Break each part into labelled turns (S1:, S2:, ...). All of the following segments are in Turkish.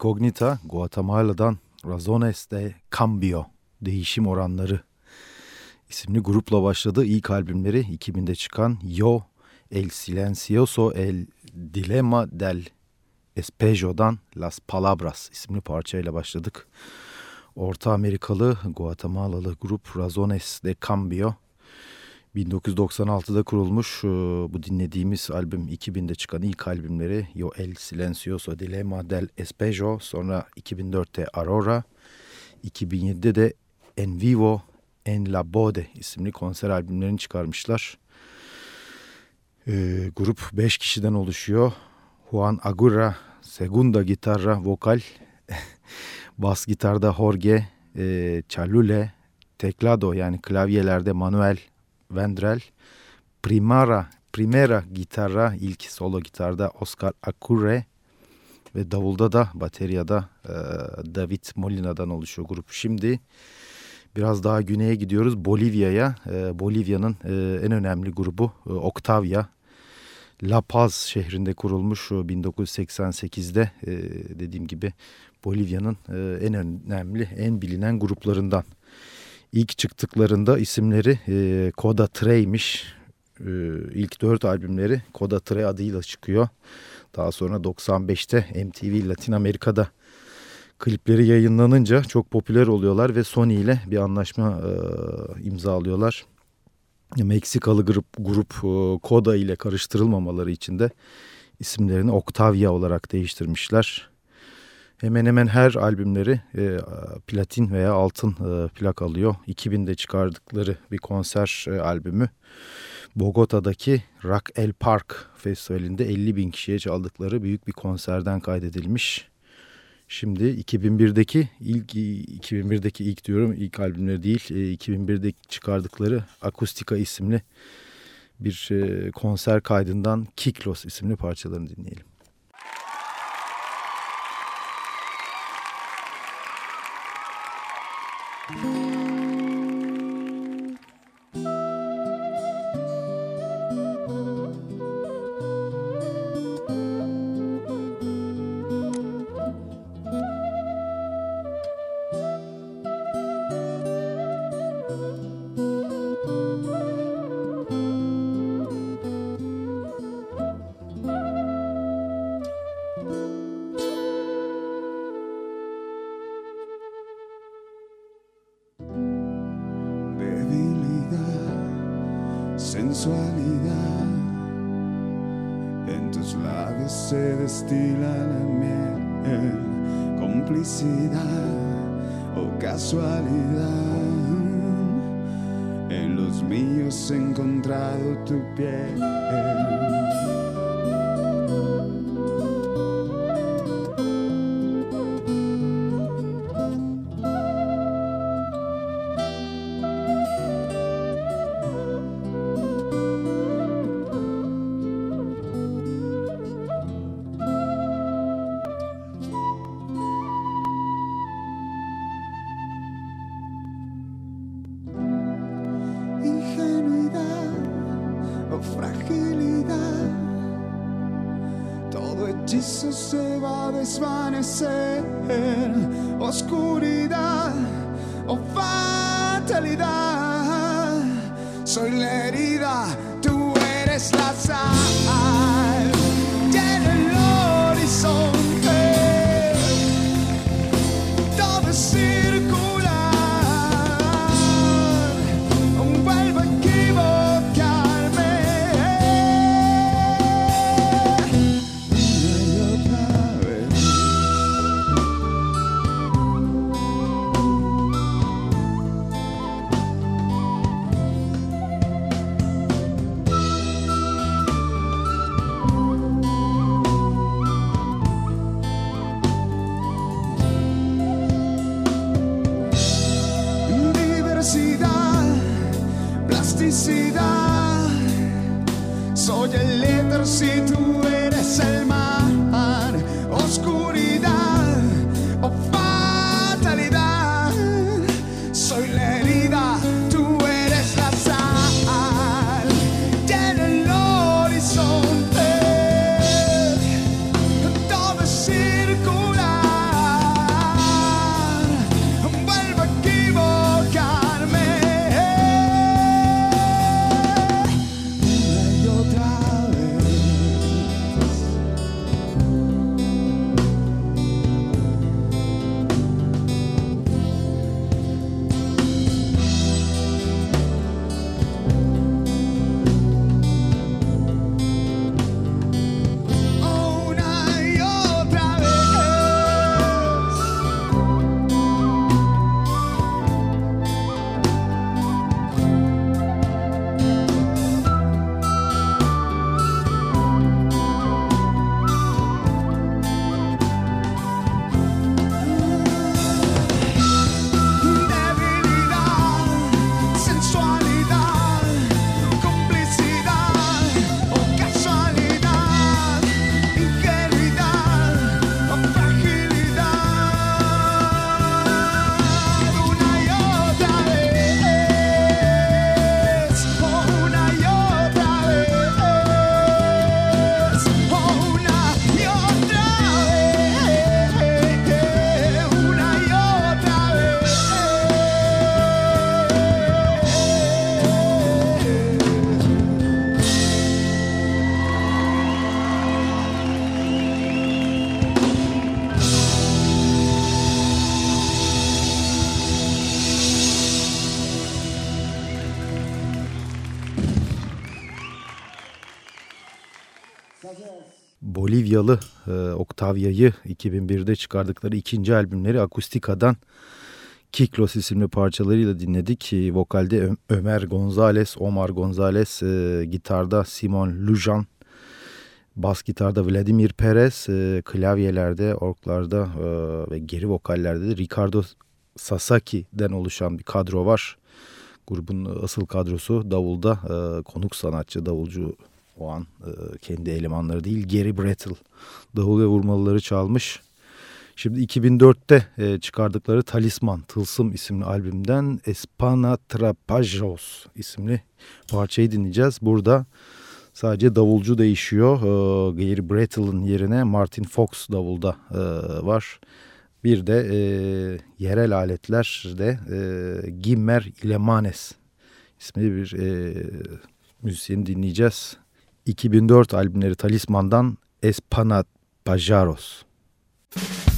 S1: Incognita, Guatemala'dan Razones de Cambio, Değişim Oranları isimli grupla başladı. İlk albümleri 2000'de çıkan Yo El Silencioso El Dilema del Espejo'dan Las Palabras isimli parçayla başladık. Orta Amerikalı Guatemalalı grup Razones de Cambio 1996'da kurulmuş e, bu dinlediğimiz albüm 2000'de çıkan ilk albümleri Yo El Silencioso Dilema del Espejo sonra 2004'te Aurora 2007'de de En Vivo En La Bode isimli konser albümlerini çıkarmışlar. E, grup 5 kişiden oluşuyor. Juan Agurra, Segunda gitarra, vokal. Bas gitarda Jorge e, Chalule, teklado yani klavyelerde Manuel Vendrell, Primara, Primera gitarra ilk solo gitarda Oscar Acure ve davulda da bateriyada e, David Molina'dan oluşuyor grup. Şimdi biraz daha güneye gidiyoruz Bolivya'ya. E, Bolivya'nın e, en önemli grubu e, Octavia. La Paz şehrinde kurulmuş 1988'de e, dediğim gibi Bolivya'nın e, en önemli, en bilinen gruplarından. İlk çıktıklarında isimleri e, Koda Tre'ymiş. E, ilk dört albümleri Koda Tre adıyla çıkıyor. Daha sonra 95'te MTV Latin Amerika'da klipleri yayınlanınca çok popüler oluyorlar ve Sony ile bir anlaşma e, imzalıyorlar. Meksikalı grup, grup e, Koda ile karıştırılmamaları için de isimlerini Octavia olarak değiştirmişler. Hemen hemen her albümleri e, platin veya altın e, plak alıyor. 2000'de çıkardıkları bir konser e, albümü. Bogota'daki Rock El Park Festivali'nde 50 bin kişiye çaldıkları büyük bir konserden kaydedilmiş. Şimdi 2001'deki ilk 2001'deki ilk diyorum ilk albümleri değil 2001'de çıkardıkları Akustika isimli bir konser kaydından Kiklos isimli parçalarını dinleyelim.
S2: destila la miel, complicidad o casualidad. En los míos he encontrado tu piel. Oscuridad o
S1: fatalidad. Soy la Octavia'yı 2001'de çıkardıkları ikinci albümleri Akustika'dan Kiklos isimli parçalarıyla dinledik. Vokalde Ö Ömer Gonzalez, Omar Gonzalez, e, gitarda Simon Lujan, bas gitarda Vladimir Perez, e, klavyelerde, orklarda e, ve geri vokallerde de Ricardo Sasaki'den oluşan bir kadro var. Grubun asıl kadrosu davulda e, konuk sanatçı, davulcu o an e, kendi elemanları değil Gary Brettle davul ve vurmalıları çalmış. Şimdi 2004'te e, çıkardıkları Talisman, Tılsım isimli albümden Espana Trapajos isimli parçayı dinleyeceğiz. Burada sadece davulcu değişiyor. E, Gary Brettle'ın yerine Martin Fox davulda e, var. Bir de e, yerel aletlerde e, Gimmer Ilemanes ismli bir e, müzisyeni dinleyeceğiz. 2004 albümleri Talisman'dan Espana Pajaros. Müzik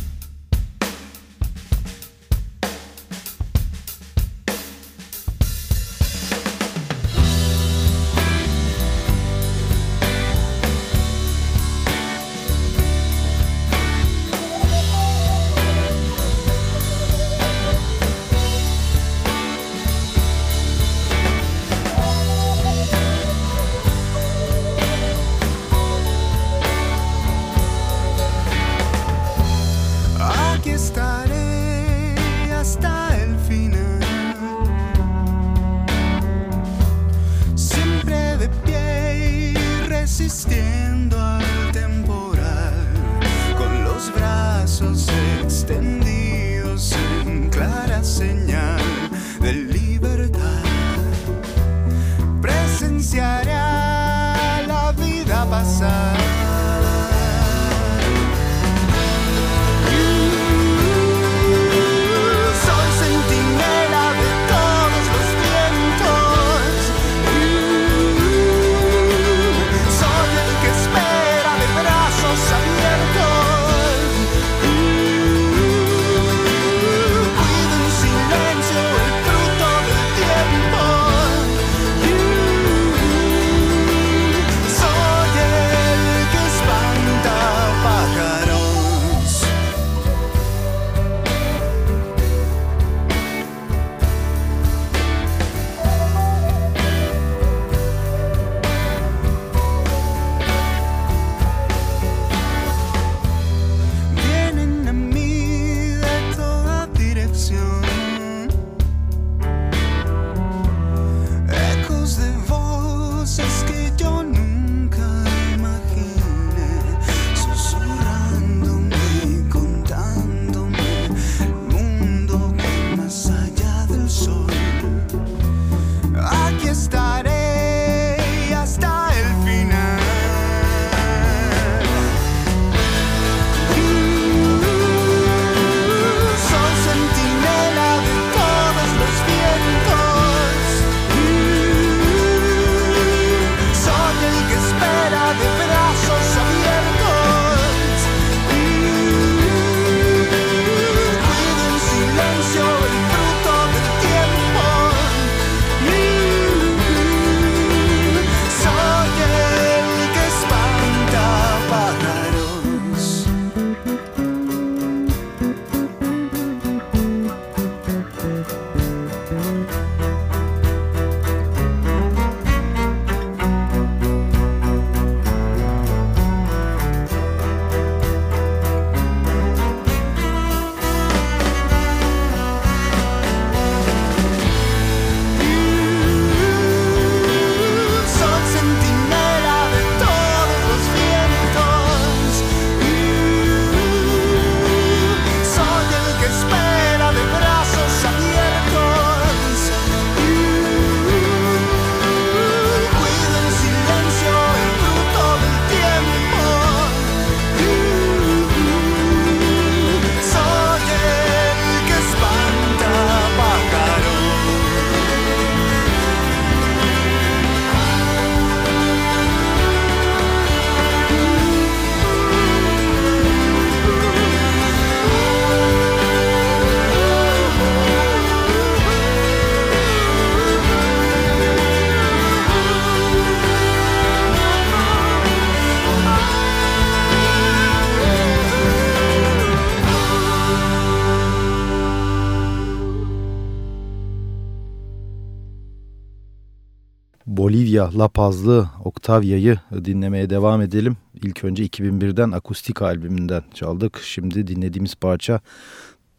S1: Bolivya La Pazlı Octavia'yı dinlemeye devam edelim. İlk önce 2001'den akustik albümünden çaldık. Şimdi dinlediğimiz parça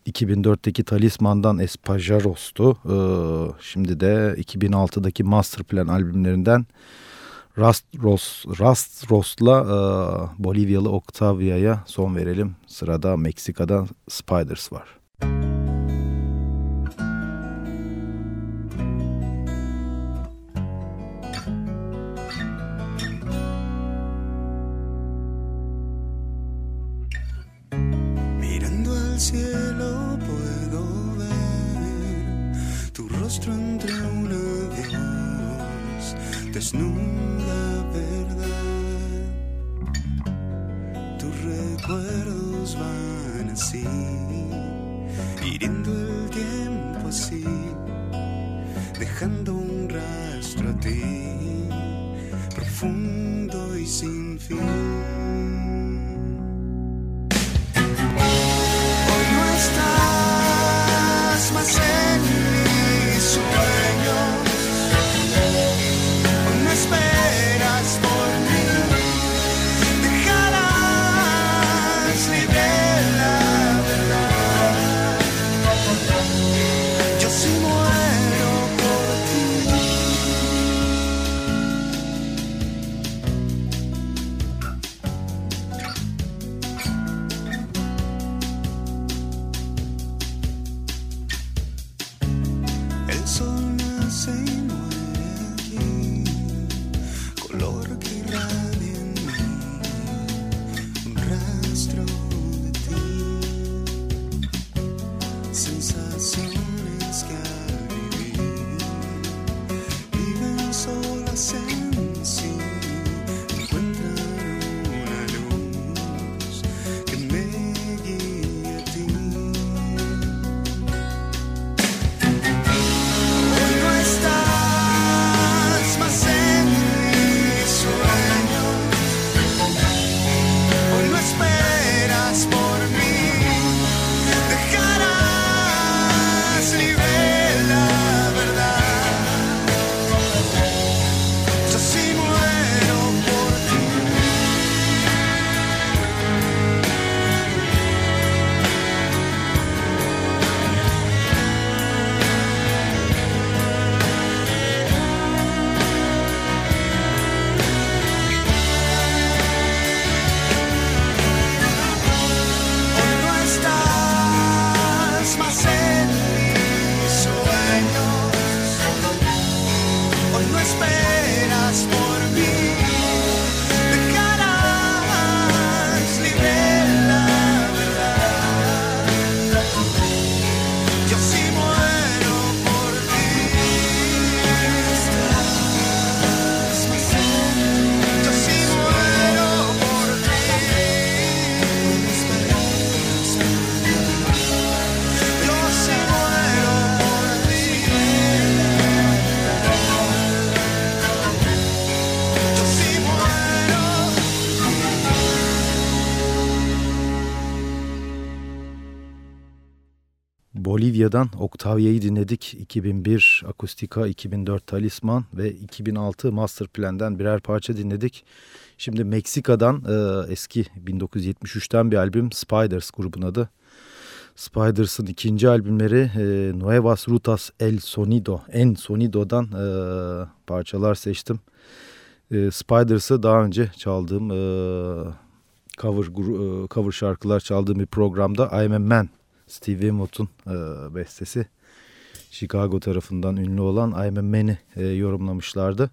S1: 2004'teki Talisman'dan Espajaros'tu. Ee, şimdi de 2006'daki Masterplan albümlerinden Rust Ross, Rust Ross'la e, Bolivyalı Octavia'ya son verelim. Sırada Meksika'dan Spiders var.
S3: Mirando al cielo puedo ver tu rostro entre un adiós, desnuda verdad. Tus recuerdos van así, hiriendo el tiempo así, dejando un rastro a ti, profundo y sin fin. myself
S1: Bolivya'dan Octavia'yı dinledik. 2001 Akustika, 2004 Talisman ve 2006 Master Plan'den birer parça dinledik. Şimdi Meksika'dan e, eski 1973'ten bir albüm Spiders grubun adı. Spiders'ın ikinci albümleri e, Nuevas Rutas El Sonido, En Sonido'dan e, parçalar seçtim. E, Spiders'ı daha önce çaldığım e, cover, e, cover şarkılar çaldığım bir programda I'm a Man Steve Wimott'un e, bestesi. Chicago tarafından ünlü olan I'm a Man'i e, yorumlamışlardı.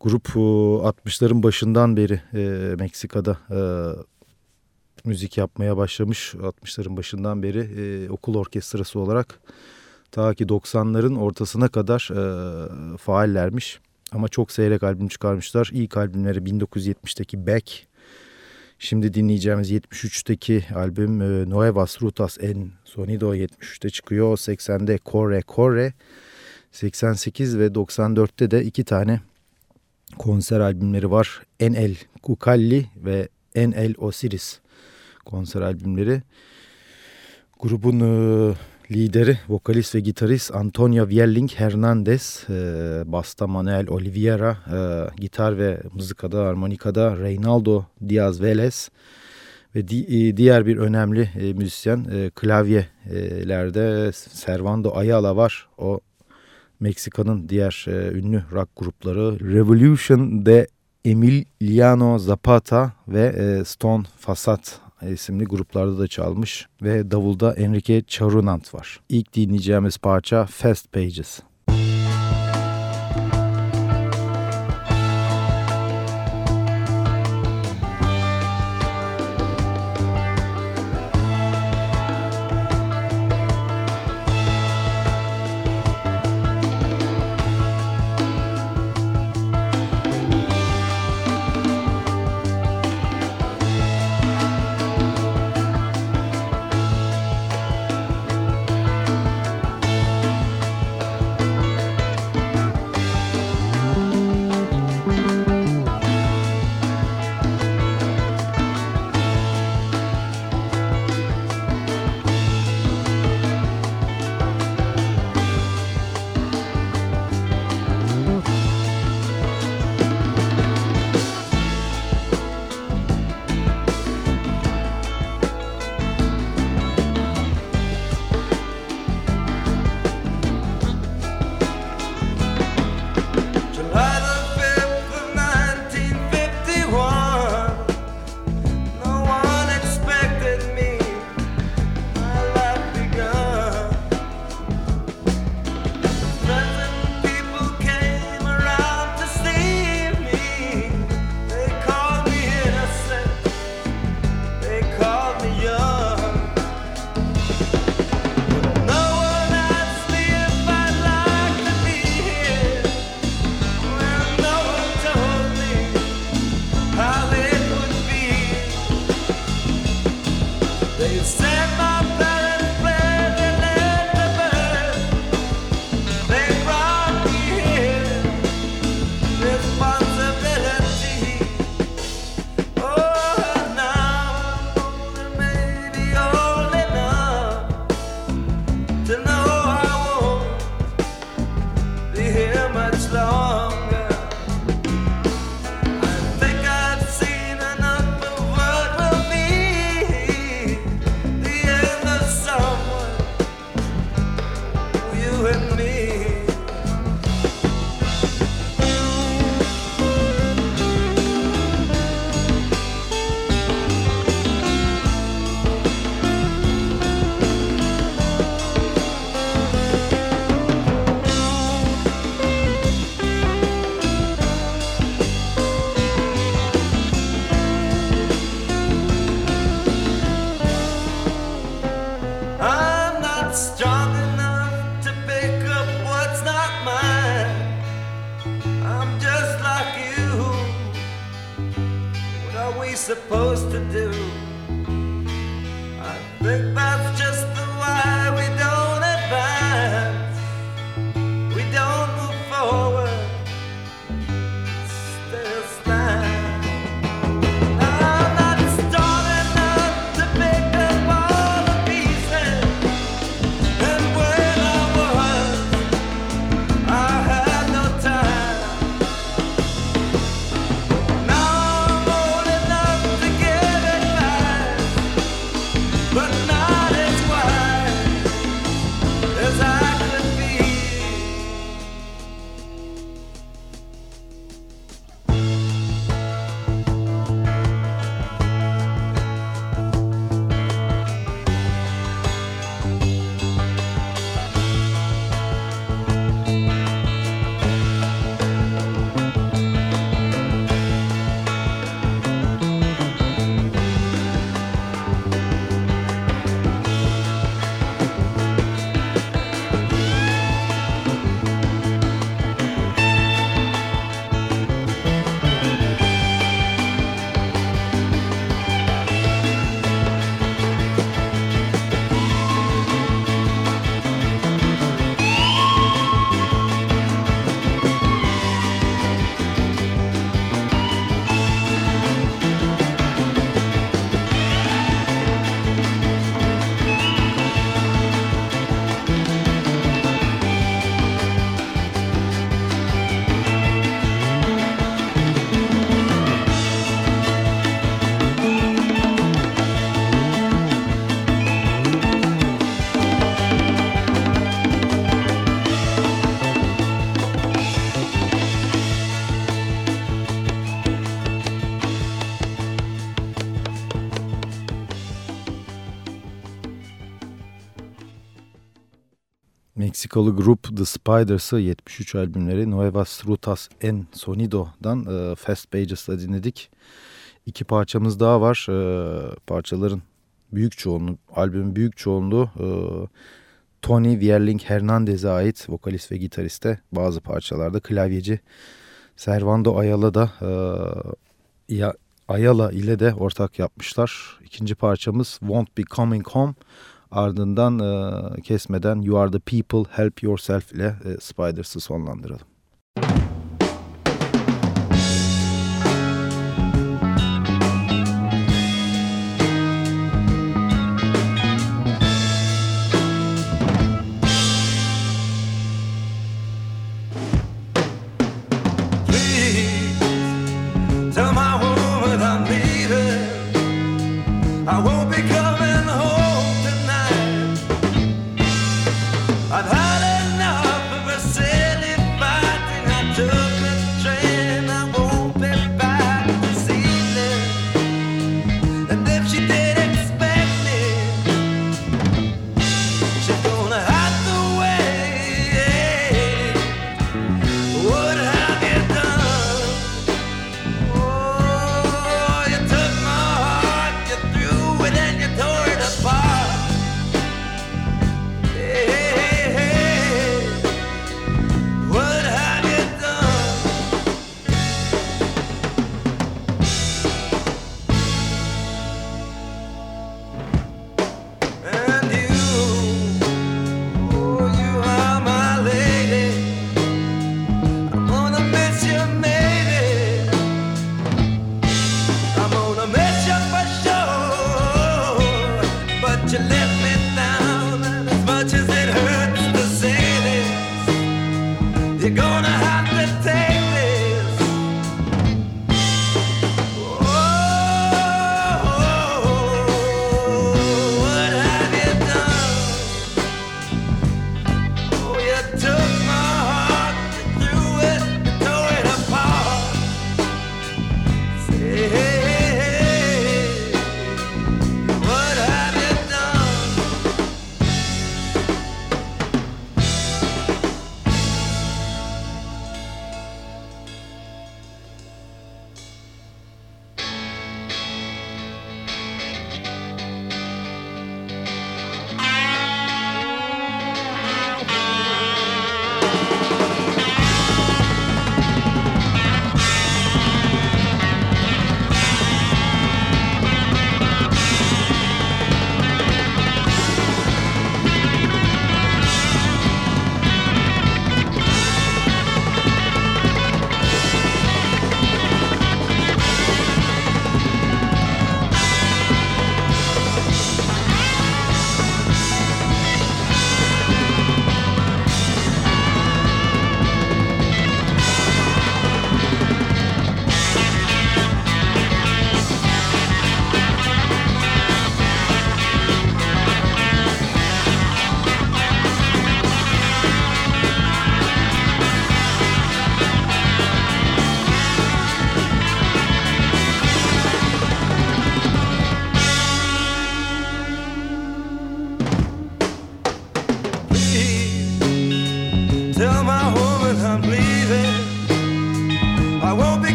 S1: Grup e, 60'ların başından beri e, Meksika'da e, müzik yapmaya başlamış. 60'ların başından beri e, okul orkestrası olarak ta ki 90'ların ortasına kadar e, faallermiş. Ama çok seyrek albüm çıkarmışlar. İlk albümleri 1970'teki Back. Şimdi dinleyeceğimiz 73'teki albüm e, Nuevas Rutas en Sonido 73'te çıkıyor. 80'de Corre Corre. 88 ve 94'te de iki tane konser albümleri var. En El Kukalli ve En El Osiris konser albümleri. Grubun e,
S2: lideri, vokalist ve gitarist Antonio Vielling Hernandez, e, basta Manuel Oliveira, e, gitar ve mızıkada, armonikada Reynaldo Diaz Velez ve di, e, diğer bir önemli e, müzisyen e, klavyelerde Servando Ayala var. O Meksika'nın diğer e, ünlü rock grupları Revolution de Emiliano Zapata ve e, Stone Fasat isimli gruplarda da çalmış ve davulda Enrique Charunant var. İlk dinleyeceğimiz parça Fast Pages.
S1: Meksikalı grup The Spiders'ı 73 albümleri Nuevas Rutas en Sonido'dan e, Fast Pages'la dinledik. İki parçamız daha var. E, parçaların büyük çoğunluğu, albümün büyük çoğunluğu e, Tony Vierling Hernandez'e ait vokalist ve gitariste bazı parçalarda klavyeci Servando Ayala da e, ya, Ayala ile de ortak yapmışlar. İkinci parçamız Won't Be Coming Home ardından e, kesmeden You Are The People Help Yourself ile e, Spiders'ı sonlandıralım.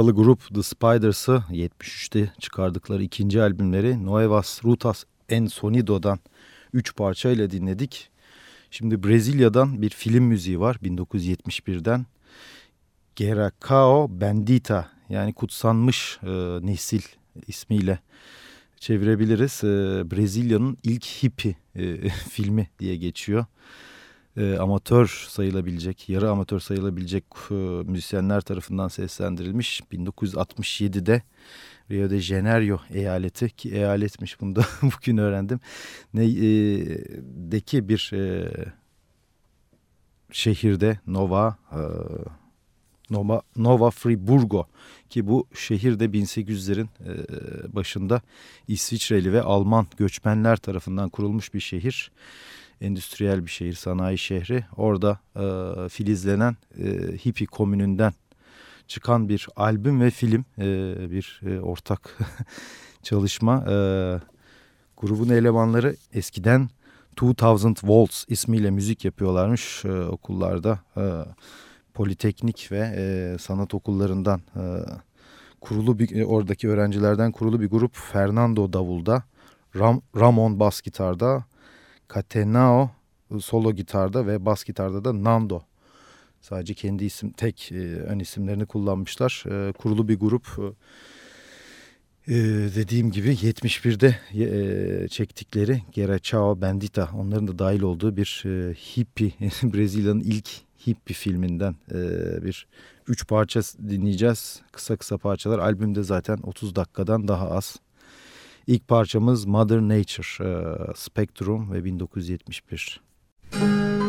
S1: Meksikalı grup The Spiders'ı 73'te çıkardıkları ikinci albümleri Nuevas Rutas en Sonido'dan 3 parçayla dinledik. Şimdi Brezilya'dan bir film müziği var 1971'den. Geracao Bendita yani kutsanmış e, nesil ismiyle çevirebiliriz. E, Brezilya'nın ilk hippie e, filmi diye geçiyor. E, amatör sayılabilecek, yarı amatör sayılabilecek e, müzisyenler tarafından seslendirilmiş. 1967'de Rio de Janeiro eyaleti ki eyaletmiş bunu da bugün öğrendim. Ne, e, deki bir e, şehirde Nova e, Nova, Nova Friburgo ki bu şehirde 1800'lerin e, başında İsviçreli ve Alman göçmenler tarafından kurulmuş bir şehir. Endüstriyel bir şehir, sanayi şehri. Orada e, filizlenen e, hippie komününden çıkan bir albüm ve film, e, bir e, ortak çalışma. E, grubun elemanları eskiden 2000 Volts ismiyle müzik yapıyorlarmış e, okullarda. E, politeknik ve e, sanat okullarından e, kurulu bir e, oradaki öğrencilerden kurulu bir grup Fernando davulda, Ram, Ramon bas gitarda, Catenao solo gitarda ve bas gitarda da Nando. Sadece kendi isim tek e, ön isimlerini kullanmışlar. E, kurulu bir grup. E, dediğim gibi 71'de e, çektikleri Gera Chao Bendita onların da dahil olduğu bir e, hippie Brezilya'nın ilk hippie filminden e, bir üç parça dinleyeceğiz. Kısa kısa parçalar. Albümde zaten 30 dakikadan daha az. İlk parçamız Mother Nature, e, Spectrum ve 1971.
S2: Oh,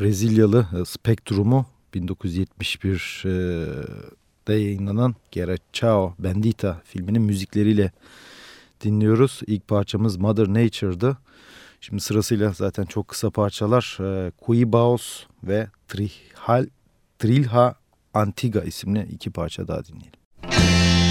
S1: Brezilyalı e, Spectrum'u
S2: 1971'de yayınlanan Guerra Ciao Bendita filminin müzikleriyle dinliyoruz. İlk parçamız Mother Nature'dı. Şimdi sırasıyla zaten çok kısa parçalar e, Cuibaos ve Trihal, Trilha Antiga isimli iki parça daha dinleyelim.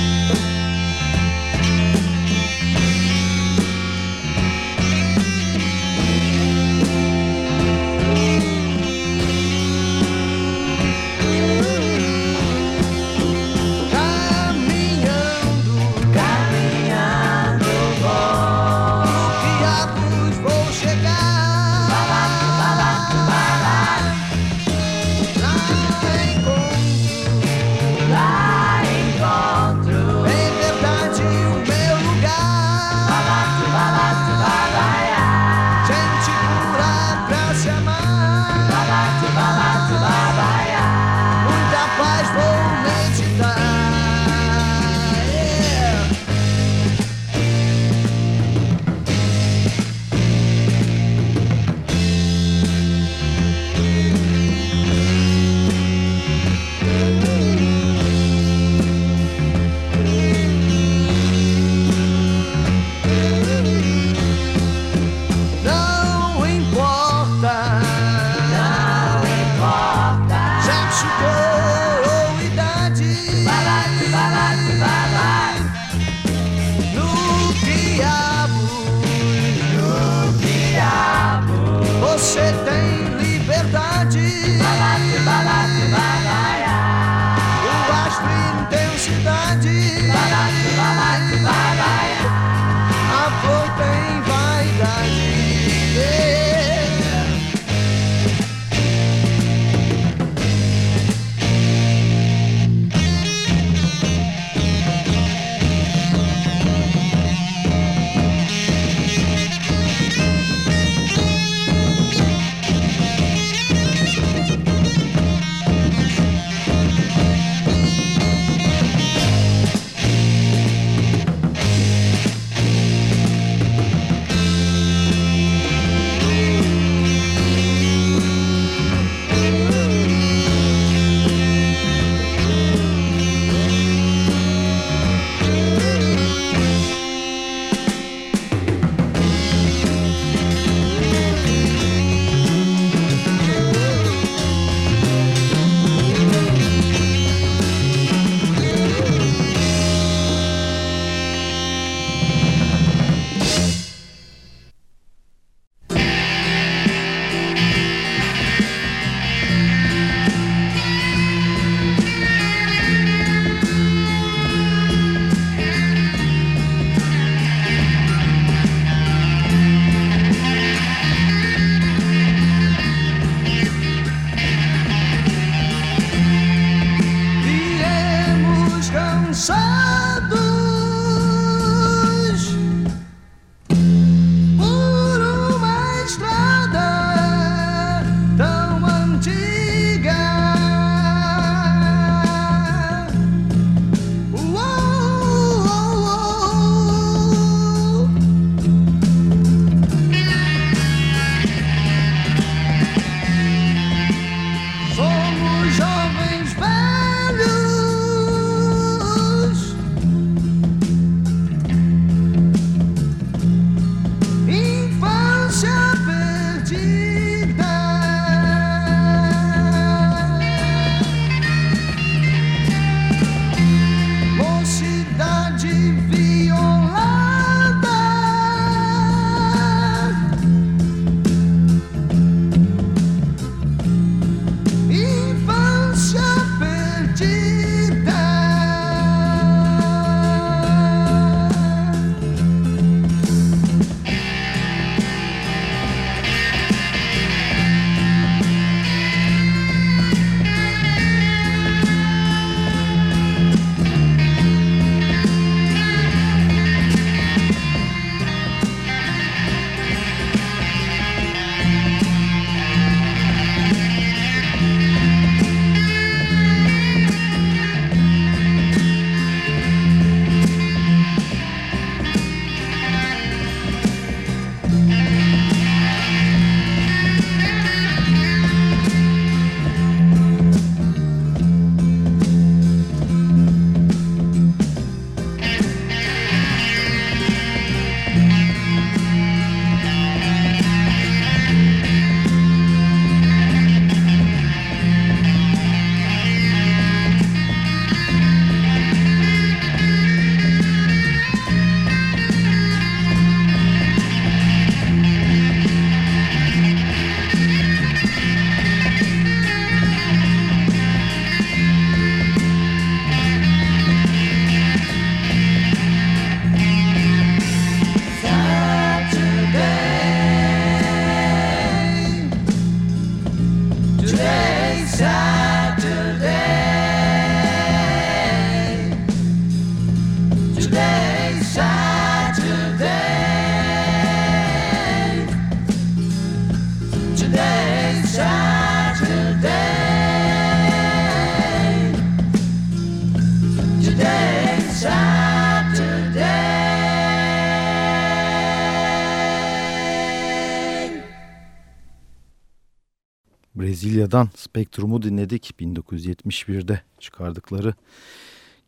S4: Brezilya'dan Spektrum'u dinledik. 1971'de çıkardıkları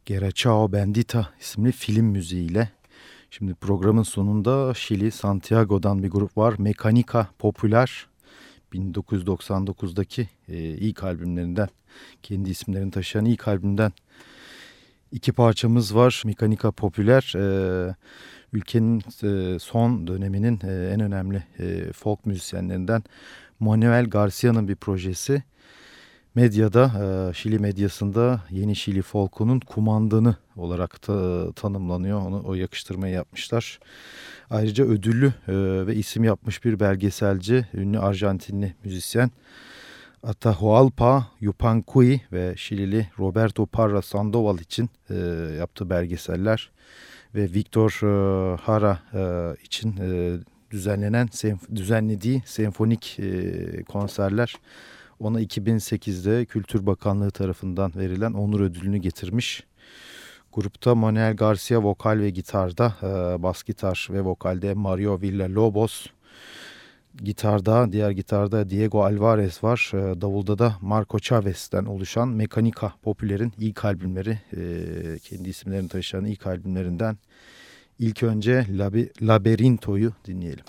S4: Gera Ciao Bendita isimli film müziğiyle. Şimdi programın sonunda Şili Santiago'dan bir grup var. Mekanika Popüler. 1999'daki e, ilk albümlerinden, kendi isimlerini taşıyan ilk albümden iki parçamız var. Mekanika Popüler. E, ülkenin e, son döneminin e, en önemli e, folk müzisyenlerinden Manuel Garcia'nın bir projesi. Medyada, Şili medyasında yeni Şili folkunun kumandanı olarak da tanımlanıyor. Onu o yakıştırmayı yapmışlar. Ayrıca ödüllü ve isim yapmış bir belgeselci, ünlü Arjantinli müzisyen Atahualpa Yupancui ve Şilili Roberto Parra Sandoval için yaptığı belgeseller ve Victor e, Hara e, için e, düzenlenen düzenlediği senfonik konserler ona 2008'de Kültür Bakanlığı tarafından verilen onur ödülünü getirmiş. Grupta Manuel Garcia vokal ve gitarda, bas gitar ve vokalde Mario Villalobos, gitarda, diğer gitarda Diego Alvarez var. Ee, davulda da Marco Chavez'den oluşan Mekanika Popüler'in ilk albümleri, e, kendi isimlerini taşıyan ilk albümlerinden ilk önce Laberinto'yu dinleyelim.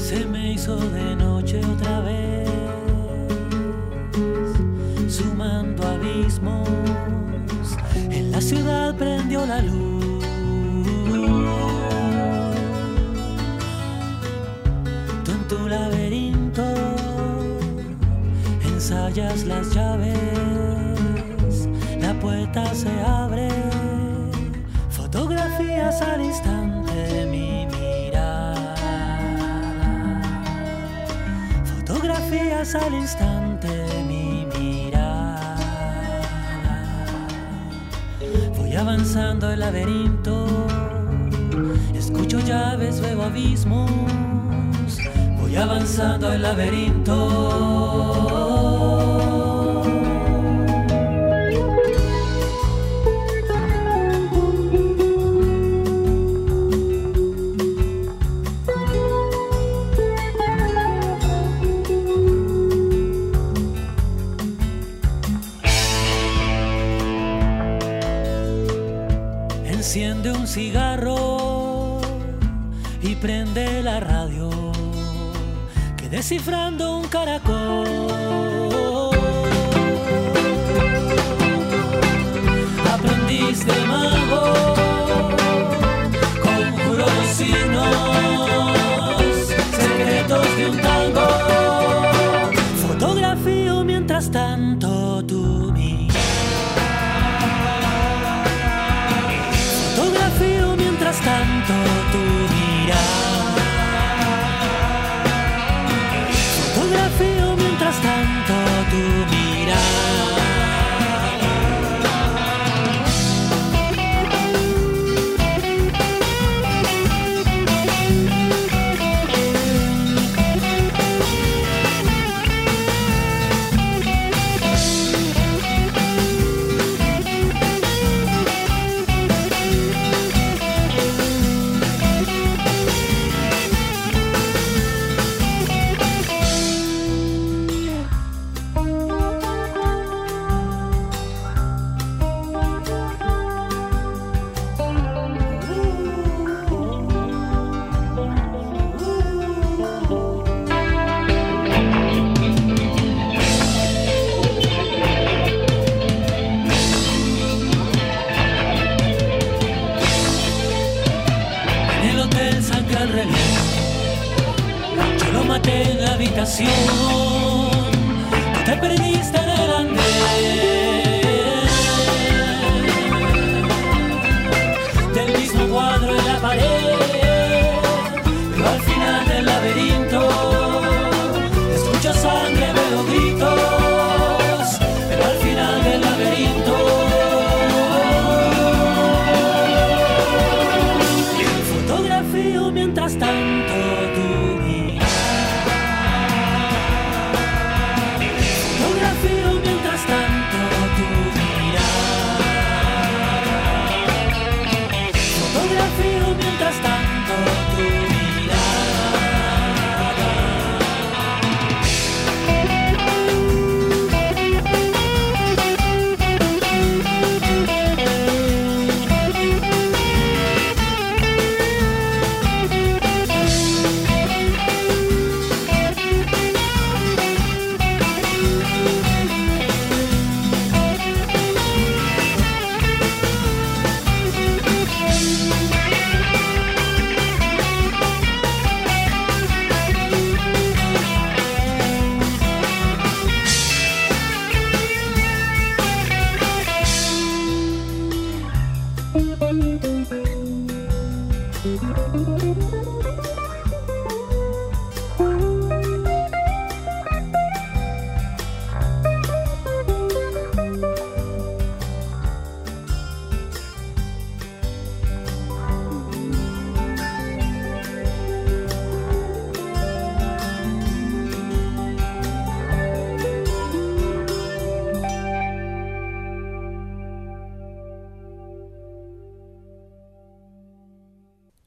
S4: Se me hizo de noche otra vez, sumando abismos. la ciudad prendió la luz. Ensayas las llaves, la puerta se abre, fotografías al instante mi mirada, fotografías al instante mi avanzando el laberinto. Escucho llaves, veo abismos. Voy avanzando el laberinto. Cigarro y prende la radio, que descifrando un caracol. Aprendiz de mago, conjuro signos, secretos de un tango, fotografío mientras tanto 的地点 You.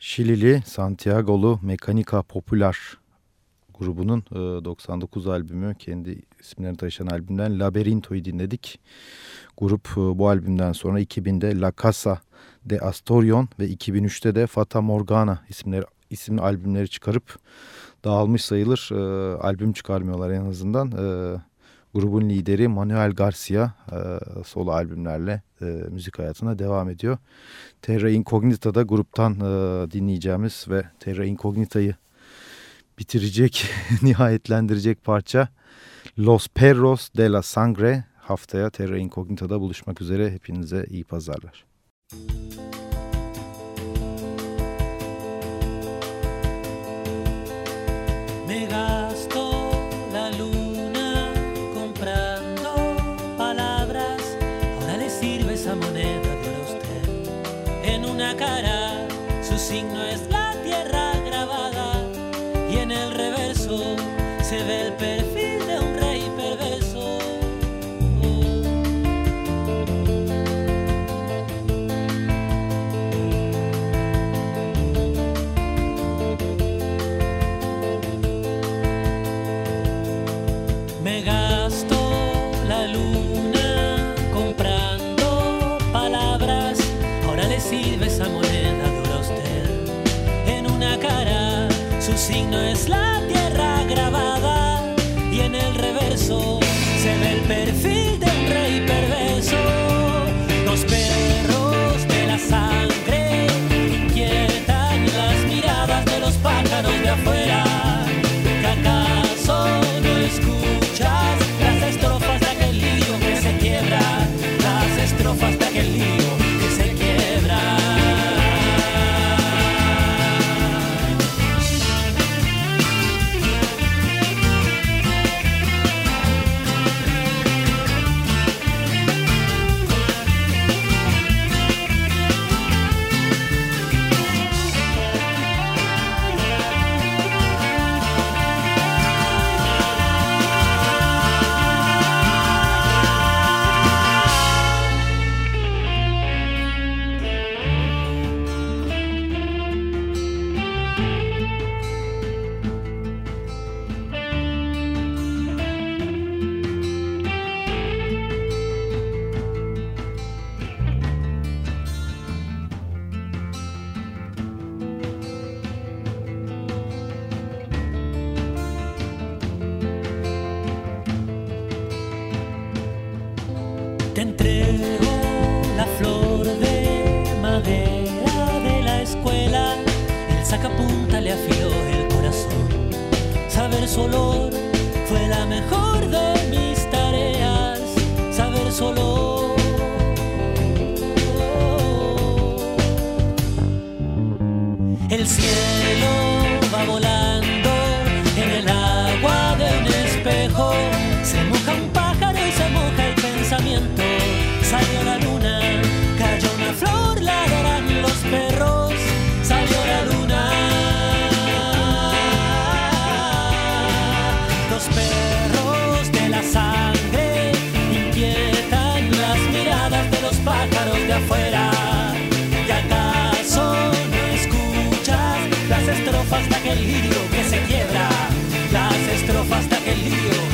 S1: Şilili Santiago'lu Mekanika Popular grubunun e, 99 albümü kendi isimlerini taşıyan albümden Labirinto'yu dinledik. Grup e, bu albümden sonra 2000'de La Casa de Astorion ve 2003'te de Fata Morgana isimleri isimli albümleri çıkarıp dağılmış sayılır. E, albüm çıkarmıyorlar en azından. E, Grubun lideri Manuel Garcia e, solo albümlerle e, müzik hayatına devam ediyor. Terra Incognita'da gruptan e, dinleyeceğimiz ve Terra Incognita'yı bitirecek, nihayetlendirecek parça Los Perros de la Sangre haftaya Terra Incognita'da buluşmak üzere. Hepinize iyi pazarlar.
S4: Müzik aquel lío que se quiebra, las estrofas de aquel lío